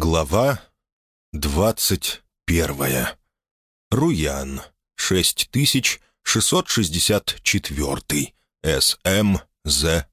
Глава двадцать первая. Руян. шесть тысяч шестьсот шестьдесят четвертый. СМЗХ.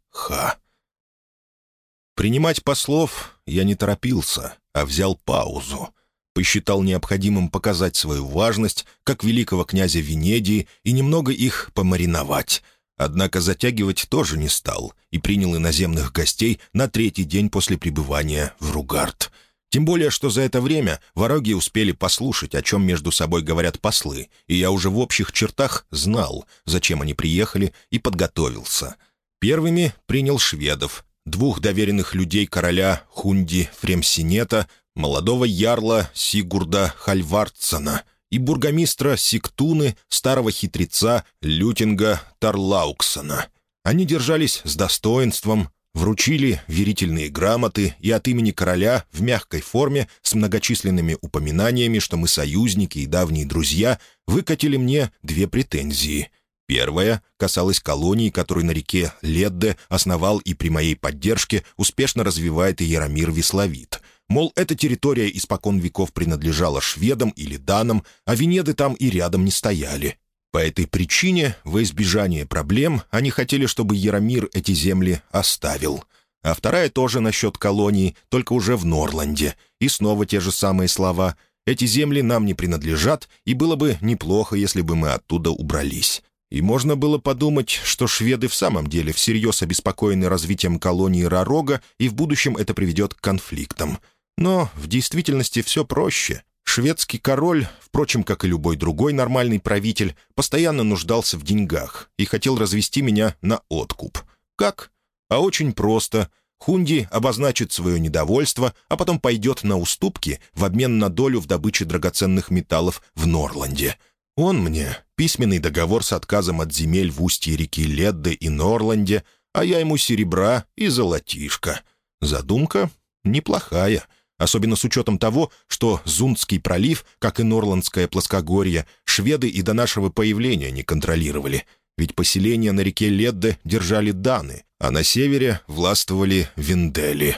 Принимать послов я не торопился, а взял паузу. Посчитал необходимым показать свою важность, как великого князя Венедии, и немного их помариновать. Однако затягивать тоже не стал и принял иноземных гостей на третий день после пребывания в Ругард — тем более, что за это время вороги успели послушать, о чем между собой говорят послы, и я уже в общих чертах знал, зачем они приехали, и подготовился. Первыми принял шведов, двух доверенных людей короля Хунди Фремсинета, молодого ярла Сигурда Хальвардсона и бургомистра Сиктуны, старого хитреца Лютинга Тарлауксона. Они держались с достоинством, вручили верительные грамоты и от имени короля в мягкой форме с многочисленными упоминаниями, что мы союзники и давние друзья, выкатили мне две претензии. Первая касалась колонии, которую на реке Ледде основал и при моей поддержке успешно развивает и Яромир Весловит. Мол, эта территория испокон веков принадлежала шведам или данам, а Венеды там и рядом не стояли. По этой причине, во избежание проблем, они хотели, чтобы Яромир эти земли оставил. А вторая тоже насчет колонии, только уже в Норланде. И снова те же самые слова. «Эти земли нам не принадлежат, и было бы неплохо, если бы мы оттуда убрались». И можно было подумать, что шведы в самом деле всерьез обеспокоены развитием колонии Ророга, и в будущем это приведет к конфликтам. Но в действительности все проще. Шведский король, впрочем, как и любой другой нормальный правитель, постоянно нуждался в деньгах и хотел развести меня на откуп. Как? А очень просто. Хунди обозначит свое недовольство, а потом пойдет на уступки в обмен на долю в добыче драгоценных металлов в Норланде. Он мне письменный договор с отказом от земель в устье реки Ледде и Норланде, а я ему серебра и золотишко. Задумка неплохая — особенно с учетом того, что Зундский пролив, как и Норландское плоскогорье, шведы и до нашего появления не контролировали. Ведь поселения на реке Ледде держали Даны, а на севере властвовали Виндели.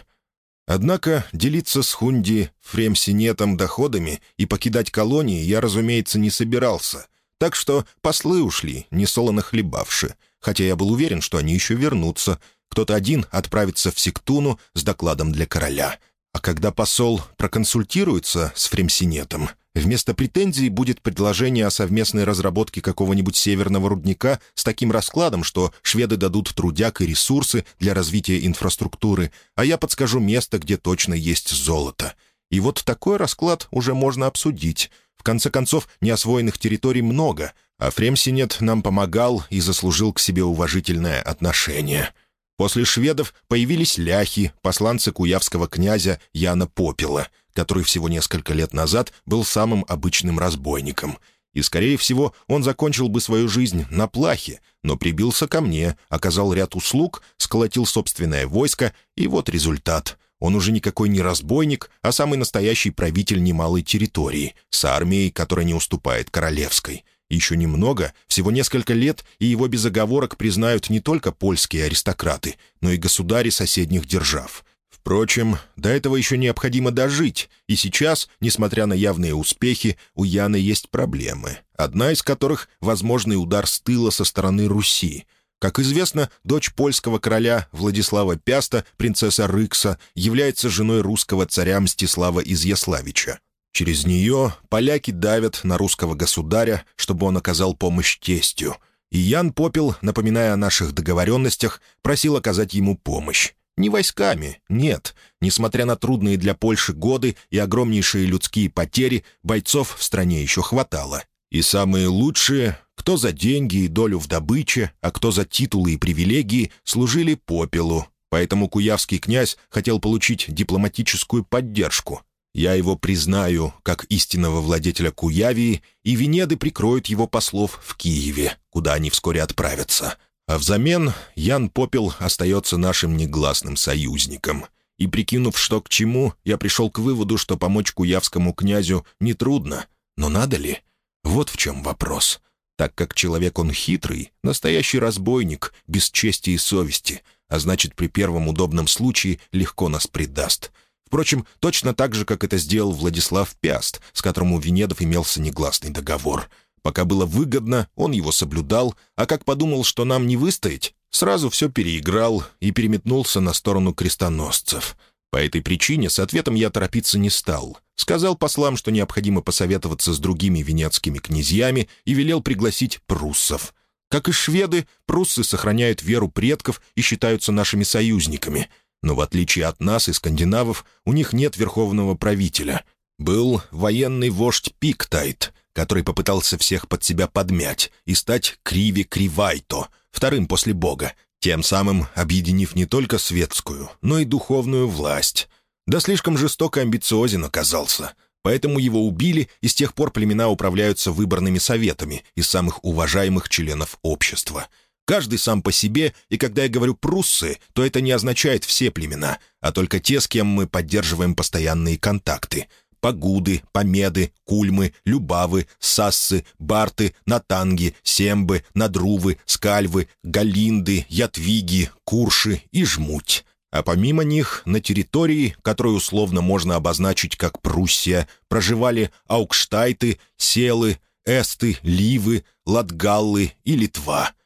Однако делиться с Хунди Фремсинетом доходами и покидать колонии я, разумеется, не собирался. Так что послы ушли, несолоно хлебавши, хотя я был уверен, что они еще вернутся. Кто-то один отправится в Сектуну с докладом для короля, а когда посол проконсультируется с Фремсинетом, вместо претензий будет предложение о совместной разработке какого-нибудь северного рудника с таким раскладом, что шведы дадут трудяк и ресурсы для развития инфраструктуры, а я подскажу место, где точно есть золото. И вот такой расклад уже можно обсудить. В конце концов, неосвоенных территорий много, а Фремсинет нам помогал и заслужил к себе уважительное отношение». После шведов появились ляхи, посланцы куявского князя Яна Попела, который всего несколько лет назад был самым обычным разбойником. И, скорее всего, он закончил бы свою жизнь на плахе, но прибился ко мне, оказал ряд услуг, сколотил собственное войско, и вот результат. Он уже никакой не разбойник, а самый настоящий правитель немалой территории, с армией, которая не уступает королевской — еще немного, всего несколько лет, и его без оговорок признают не только польские аристократы, но и государи соседних держав. Впрочем, до этого еще необходимо дожить, и сейчас, несмотря на явные успехи, у Яны есть проблемы, одна из которых — возможный удар с тыла со стороны Руси. Как известно, дочь польского короля Владислава Пяста, принцесса Рыкса, является женой русского царя Мстислава Изяславича. Через нее поляки давят на русского государя, чтобы он оказал помощь тестю. И Ян Попел, напоминая о наших договоренностях, просил оказать ему помощь. Не войсками, нет. Несмотря на трудные для Польши годы и огромнейшие людские потери, бойцов в стране еще хватало. И самые лучшие, кто за деньги и долю в добыче, а кто за титулы и привилегии, служили Попелу. Поэтому куявский князь хотел получить дипломатическую поддержку. Я его признаю как истинного владетеля Куявии, и Венеды прикроют его послов в Киеве, куда они вскоре отправятся. А взамен Ян Попел остается нашим негласным союзником. И прикинув, что к чему, я пришел к выводу, что помочь куявскому князю нетрудно. Но надо ли? Вот в чем вопрос. Так как человек он хитрый, настоящий разбойник, без чести и совести, а значит, при первом удобном случае легко нас предаст — Впрочем, точно так же, как это сделал Владислав Пяст, с которым у Венедов имелся негласный договор. Пока было выгодно, он его соблюдал, а как подумал, что нам не выстоять, сразу все переиграл и переметнулся на сторону крестоносцев. По этой причине с ответом я торопиться не стал. Сказал послам, что необходимо посоветоваться с другими венецкими князьями и велел пригласить пруссов. Как и шведы, пруссы сохраняют веру предков и считаются нашими союзниками — но в отличие от нас и скандинавов, у них нет верховного правителя. Был военный вождь Пиктайт, который попытался всех под себя подмять и стать Криви Кривайто, вторым после бога, тем самым объединив не только светскую, но и духовную власть. Да слишком жестоко амбициозен оказался, поэтому его убили, и с тех пор племена управляются выборными советами из самых уважаемых членов общества — Каждый сам по себе, и когда я говорю «пруссы», то это не означает все племена, а только те, с кем мы поддерживаем постоянные контакты. Погуды, Помеды, Кульмы, Любавы, Сассы, Барты, Натанги, Сембы, Надрувы, Скальвы, Галинды, Ятвиги, Курши и Жмуть. А помимо них, на территории, которую условно можно обозначить как Пруссия, проживали Аукштайты, Селы, Эсты, Ливы, Латгаллы и Литва —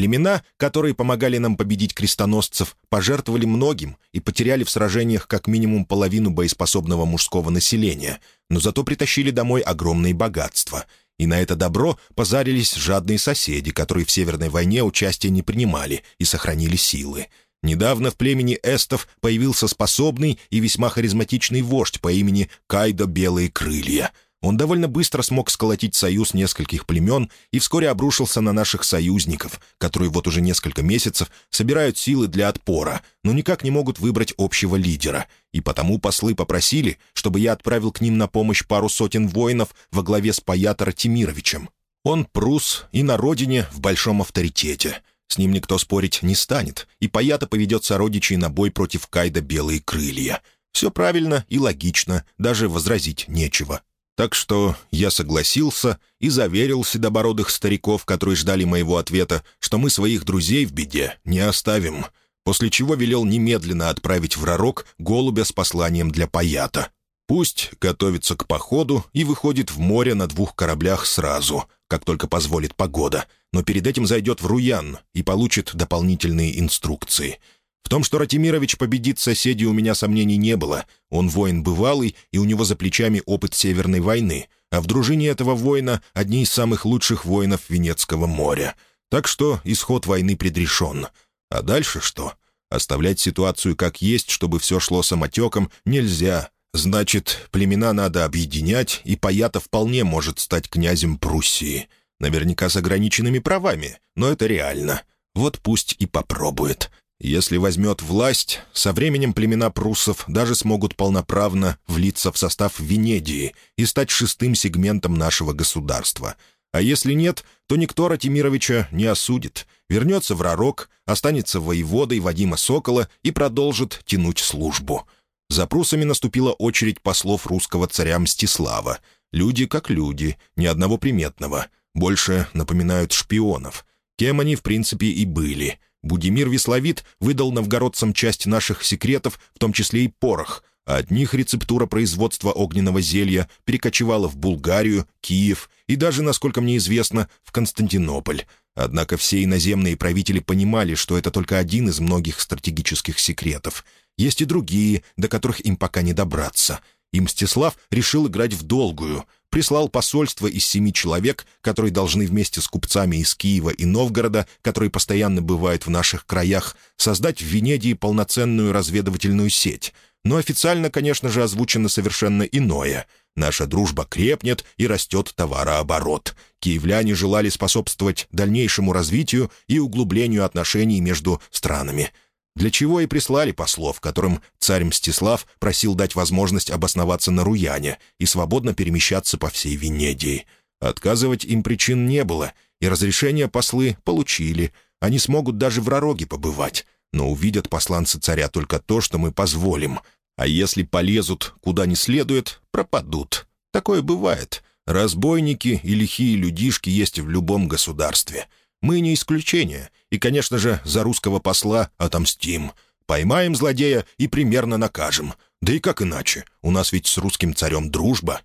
Племена, которые помогали нам победить крестоносцев, пожертвовали многим и потеряли в сражениях как минимум половину боеспособного мужского населения, но зато притащили домой огромные богатства. И на это добро позарились жадные соседи, которые в Северной войне участия не принимали и сохранили силы. Недавно в племени эстов появился способный и весьма харизматичный вождь по имени Кайдо Белые Крылья — он довольно быстро смог сколотить союз нескольких племен и вскоре обрушился на наших союзников, которые вот уже несколько месяцев собирают силы для отпора, но никак не могут выбрать общего лидера. И потому послы попросили, чтобы я отправил к ним на помощь пару сотен воинов во главе с Паятора Тимировичем. Он прус и на родине в большом авторитете. С ним никто спорить не станет, и Паята поведет сородичей на бой против Кайда Белые Крылья. Все правильно и логично, даже возразить нечего. Так что я согласился и заверил седобородых стариков, которые ждали моего ответа, что мы своих друзей в беде не оставим, после чего велел немедленно отправить в Ророк голубя с посланием для Паята. Пусть готовится к походу и выходит в море на двух кораблях сразу, как только позволит погода, но перед этим зайдет в Руян и получит дополнительные инструкции — в том, что Ратимирович победит соседей, у меня сомнений не было. Он воин бывалый, и у него за плечами опыт Северной войны, а в дружине этого воина одни из самых лучших воинов Венецкого моря. Так что исход войны предрешен. А дальше что? Оставлять ситуацию как есть, чтобы все шло самотеком, нельзя. Значит, племена надо объединять, и Паята вполне может стать князем Пруссии. Наверняка с ограниченными правами, но это реально. Вот пусть и попробует. Если возьмет власть, со временем племена пруссов даже смогут полноправно влиться в состав Венедии и стать шестым сегментом нашего государства. А если нет, то никто Ратимировича не осудит. Вернется в Ророк, останется воеводой Вадима Сокола и продолжит тянуть службу. За пруссами наступила очередь послов русского царя Мстислава. Люди как люди, ни одного приметного. Больше напоминают шпионов. Кем они, в принципе, и были — Будимир Весловит выдал новгородцам часть наших секретов, в том числе и порох, а от них рецептура производства огненного зелья перекочевала в Булгарию, Киев и даже, насколько мне известно, в Константинополь. Однако все иноземные правители понимали, что это только один из многих стратегических секретов. Есть и другие, до которых им пока не добраться. И Мстислав решил играть в долгую — прислал посольство из семи человек, которые должны вместе с купцами из Киева и Новгорода, которые постоянно бывают в наших краях, создать в Венедии полноценную разведывательную сеть. Но официально, конечно же, озвучено совершенно иное. Наша дружба крепнет и растет товарооборот. Киевляне желали способствовать дальнейшему развитию и углублению отношений между странами – для чего и прислали послов, которым царь Мстислав просил дать возможность обосноваться на Руяне и свободно перемещаться по всей Венедии. Отказывать им причин не было, и разрешение послы получили. Они смогут даже в Ророге побывать, но увидят посланцы царя только то, что мы позволим. А если полезут куда не следует, пропадут. Такое бывает. Разбойники и лихие людишки есть в любом государстве — мы не исключение, и, конечно же, за русского посла отомстим. Поймаем злодея и примерно накажем. Да и как иначе? У нас ведь с русским царем дружба.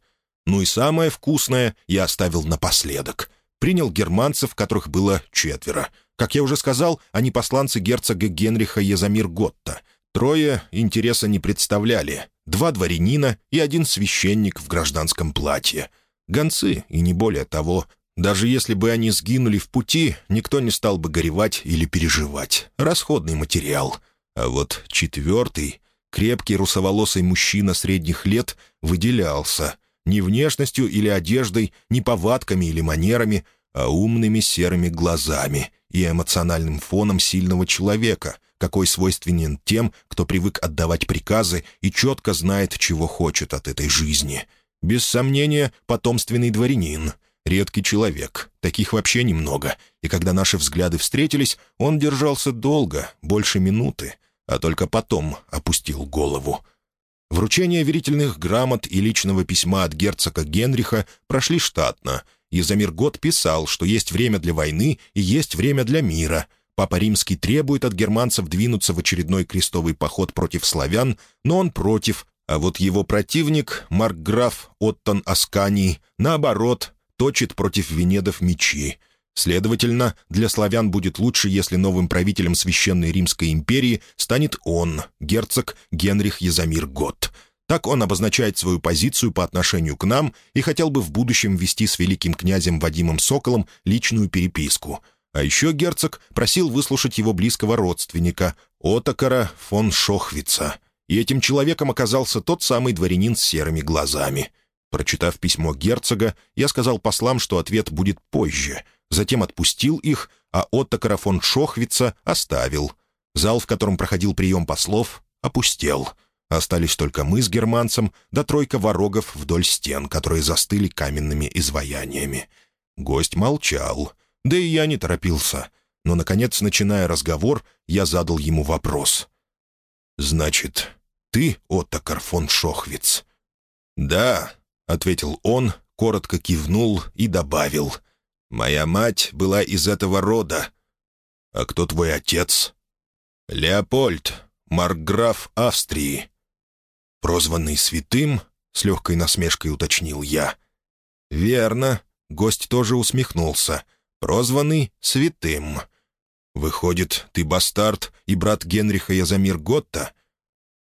Ну и самое вкусное я оставил напоследок. Принял германцев, которых было четверо. Как я уже сказал, они посланцы герцога Генриха Езамир Готта. Трое интереса не представляли. Два дворянина и один священник в гражданском платье. Гонцы, и не более того. Даже если бы они сгинули в пути, никто не стал бы горевать или переживать. Расходный материал. А вот четвертый, крепкий русоволосый мужчина средних лет, выделялся. Ни внешностью или одеждой, ни повадками или манерами, а умными серыми глазами и эмоциональным фоном сильного человека, какой свойственен тем, кто привык отдавать приказы и четко знает, чего хочет от этой жизни. Без сомнения, потомственный дворянин — Редкий человек, таких вообще немного, и когда наши взгляды встретились, он держался долго, больше минуты, а только потом опустил голову. Вручение верительных грамот и личного письма от герцога Генриха прошли штатно, и Замиргот писал, что есть время для войны и есть время для мира. Папа Римский требует от германцев двинуться в очередной крестовый поход против славян, но он против, а вот его противник, маркграф Оттон Асканий, наоборот, точит против венедов мечи. Следовательно, для славян будет лучше, если новым правителем Священной Римской империи станет он, герцог Генрих Язамир Гот. Так он обозначает свою позицию по отношению к нам и хотел бы в будущем вести с великим князем Вадимом Соколом личную переписку. А еще герцог просил выслушать его близкого родственника, Отокара фон Шохвица. И этим человеком оказался тот самый дворянин с серыми глазами — Прочитав письмо герцога, я сказал послам, что ответ будет позже. Затем отпустил их, а Оттокара фон Шохвица оставил. Зал, в котором проходил прием послов, опустел. Остались только мы с германцем, да тройка ворогов вдоль стен, которые застыли каменными изваяниями. Гость молчал, да и я не торопился. Но, наконец, начиная разговор, я задал ему вопрос. «Значит, ты Оттокар фон Шохвиц?» «Да», — ответил он, коротко кивнул и добавил. «Моя мать была из этого рода». «А кто твой отец?» «Леопольд, маркграф Австрии». «Прозванный святым?» — с легкой насмешкой уточнил я. «Верно». Гость тоже усмехнулся. «Прозванный святым». «Выходит, ты бастард и брат Генриха Язамир Готта?»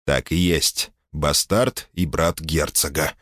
«Так и есть. Бастард и брат герцога.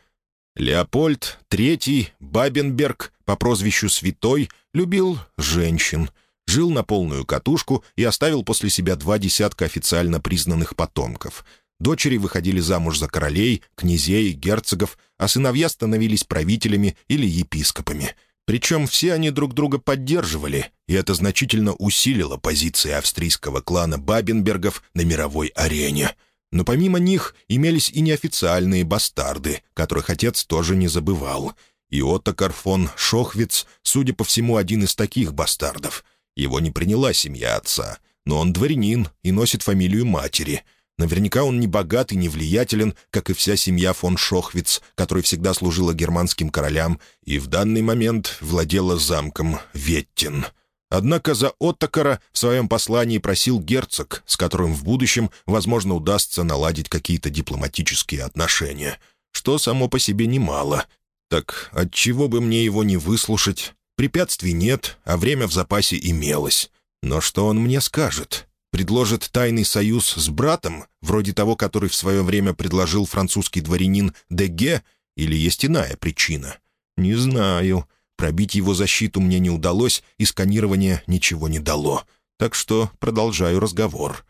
Леопольд III Бабенберг по прозвищу Святой любил женщин, жил на полную катушку и оставил после себя два десятка официально признанных потомков. Дочери выходили замуж за королей, князей, герцогов, а сыновья становились правителями или епископами. Причем все они друг друга поддерживали, и это значительно усилило позиции австрийского клана Бабенбергов на мировой арене — но помимо них имелись и неофициальные бастарды, которых отец тоже не забывал. И Оттокар фон Шохвиц, судя по всему, один из таких бастардов. Его не приняла семья отца, но он дворянин и носит фамилию матери. Наверняка он не богат и не влиятелен, как и вся семья фон Шохвиц, которая всегда служила германским королям и в данный момент владела замком Веттин — Однако за Оттокара в своем послании просил герцог, с которым в будущем, возможно, удастся наладить какие-то дипломатические отношения, что само по себе немало. Так отчего бы мне его не выслушать? Препятствий нет, а время в запасе имелось. Но что он мне скажет? Предложит тайный союз с братом, вроде того, который в свое время предложил французский дворянин Деге, или есть иная причина? Не знаю. Пробить его защиту мне не удалось, и сканирование ничего не дало. Так что продолжаю разговор.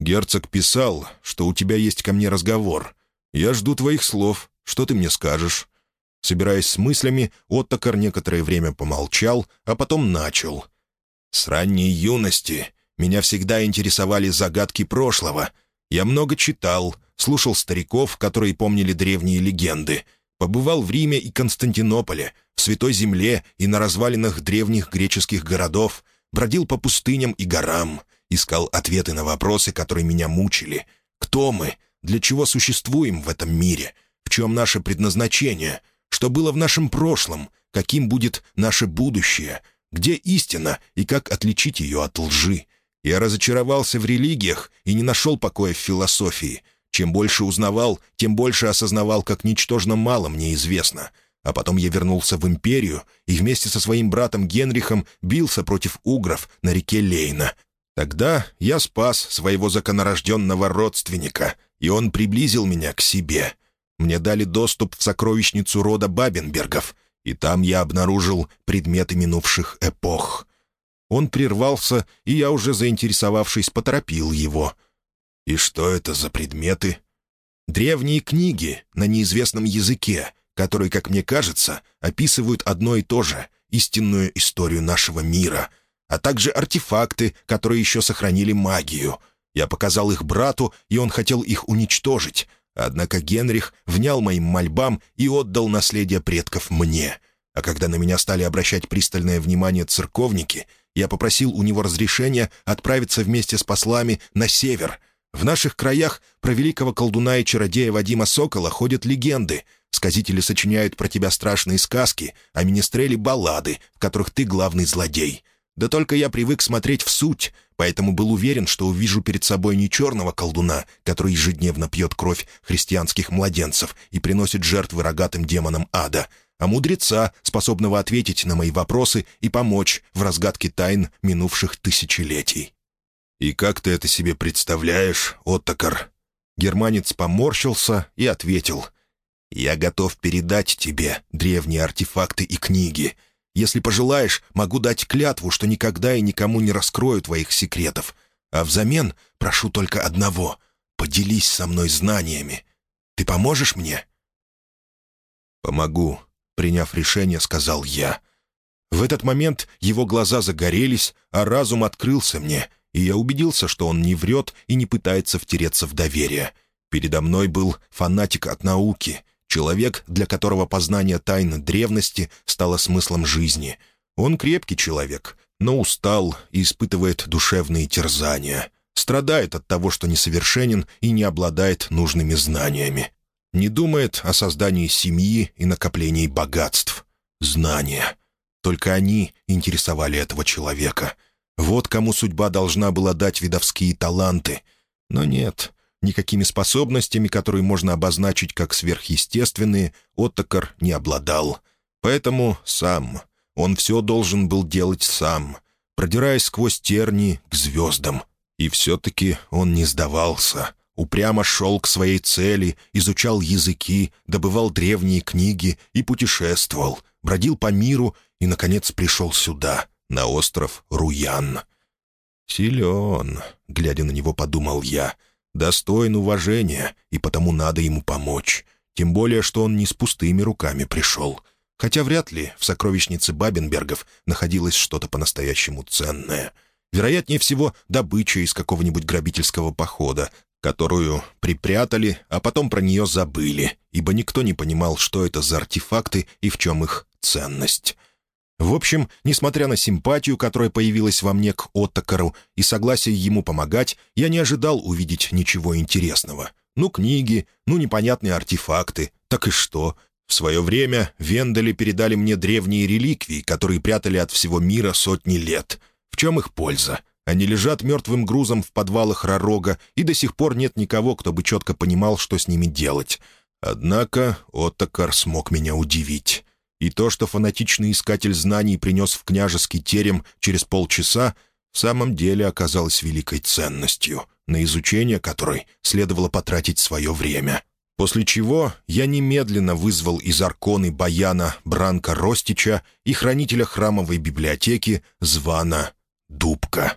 «Герцог писал, что у тебя есть ко мне разговор. Я жду твоих слов. Что ты мне скажешь?» Собираясь с мыслями, Оттокар некоторое время помолчал, а потом начал. «С ранней юности меня всегда интересовали загадки прошлого. Я много читал, слушал стариков, которые помнили древние легенды — Побывал в Риме и Константинополе, в Святой Земле и на развалинах древних греческих городов, бродил по пустыням и горам, искал ответы на вопросы, которые меня мучили. Кто мы? Для чего существуем в этом мире? В чем наше предназначение? Что было в нашем прошлом? Каким будет наше будущее? Где истина и как отличить ее от лжи? Я разочаровался в религиях и не нашел покоя в философии — Чем больше узнавал, тем больше осознавал, как ничтожно мало мне известно. А потом я вернулся в империю и вместе со своим братом Генрихом бился против угров на реке Лейна. Тогда я спас своего законорожденного родственника, и он приблизил меня к себе. Мне дали доступ в сокровищницу рода Бабенбергов, и там я обнаружил предметы минувших эпох. Он прервался, и я, уже заинтересовавшись, поторопил его. «И что это за предметы?» «Древние книги на неизвестном языке, которые, как мне кажется, описывают одно и то же — истинную историю нашего мира, а также артефакты, которые еще сохранили магию. Я показал их брату, и он хотел их уничтожить, Однако Генрих внял моим мольбам и отдал наследие предков мне. А когда на меня стали обращать пристальное внимание церковники, я попросил у него разрешения отправиться вместе с послами на север. В наших краях про великого колдуна и чародея Вадима Сокола ходят легенды. Сказители сочиняют про тебя страшные сказки, а министрели — баллады, в которых ты главный злодей. Да только я привык смотреть в суть, поэтому был уверен, что увижу перед собой не черного колдуна, который ежедневно пьет кровь христианских младенцев и приносит жертвы рогатым демонам ада, а мудреца, способного ответить на мои вопросы и помочь в разгадке тайн минувших тысячелетий. «И как ты это себе представляешь, Оттокар?» Германец поморщился и ответил. «Я готов передать тебе древние артефакты и книги, если пожелаешь, могу дать клятву, что никогда и никому не раскрою твоих секретов. А взамен прошу только одного — поделись со мной знаниями. Ты поможешь мне?» «Помогу», — приняв решение, сказал я. В этот момент его глаза загорелись, а разум открылся мне, и я убедился, что он не врет и не пытается втереться в доверие. Передо мной был фанатик от науки, Человек, для которого познание тайн древности стало смыслом жизни. Он крепкий человек, но устал и испытывает душевные терзания. Страдает от того, что несовершенен и не обладает нужными знаниями. Не думает о создании семьи и накоплении богатств. Знания. Только они интересовали этого человека. Вот кому судьба должна была дать видовские таланты. Но нет, Никакими способностями, которые можно обозначить как сверхъестественные, Оттокар не обладал. Поэтому сам. Он все должен был делать сам, продираясь сквозь терни к звездам. И все-таки он не сдавался. Упрямо шел к своей цели, изучал языки, добывал древние книги и путешествовал, бродил по миру и, наконец, пришел сюда, на остров Руян. «Силен», — глядя на него, подумал я, — достоин уважения, и потому надо ему помочь. Тем более, что он не с пустыми руками пришел. Хотя вряд ли в сокровищнице Бабенбергов находилось что-то по-настоящему ценное. Вероятнее всего, добыча из какого-нибудь грабительского похода, которую припрятали, а потом про нее забыли, ибо никто не понимал, что это за артефакты и в чем их ценность. В общем, несмотря на симпатию, которая появилась во мне к Оттокару, и согласие ему помогать, я не ожидал увидеть ничего интересного. Ну, книги, ну, непонятные артефакты. Так и что? В свое время вендали передали мне древние реликвии, которые прятали от всего мира сотни лет. В чем их польза? Они лежат мертвым грузом в подвалах Ророга, и до сих пор нет никого, кто бы четко понимал, что с ними делать. Однако Оттокар смог меня удивить. И то, что фанатичный искатель знаний принес в княжеский терем через полчаса, в самом деле оказалось великой ценностью, на изучение которой следовало потратить свое время. После чего я немедленно вызвал из Арконы Баяна Бранка Ростича и хранителя храмовой библиотеки Звана Дубка.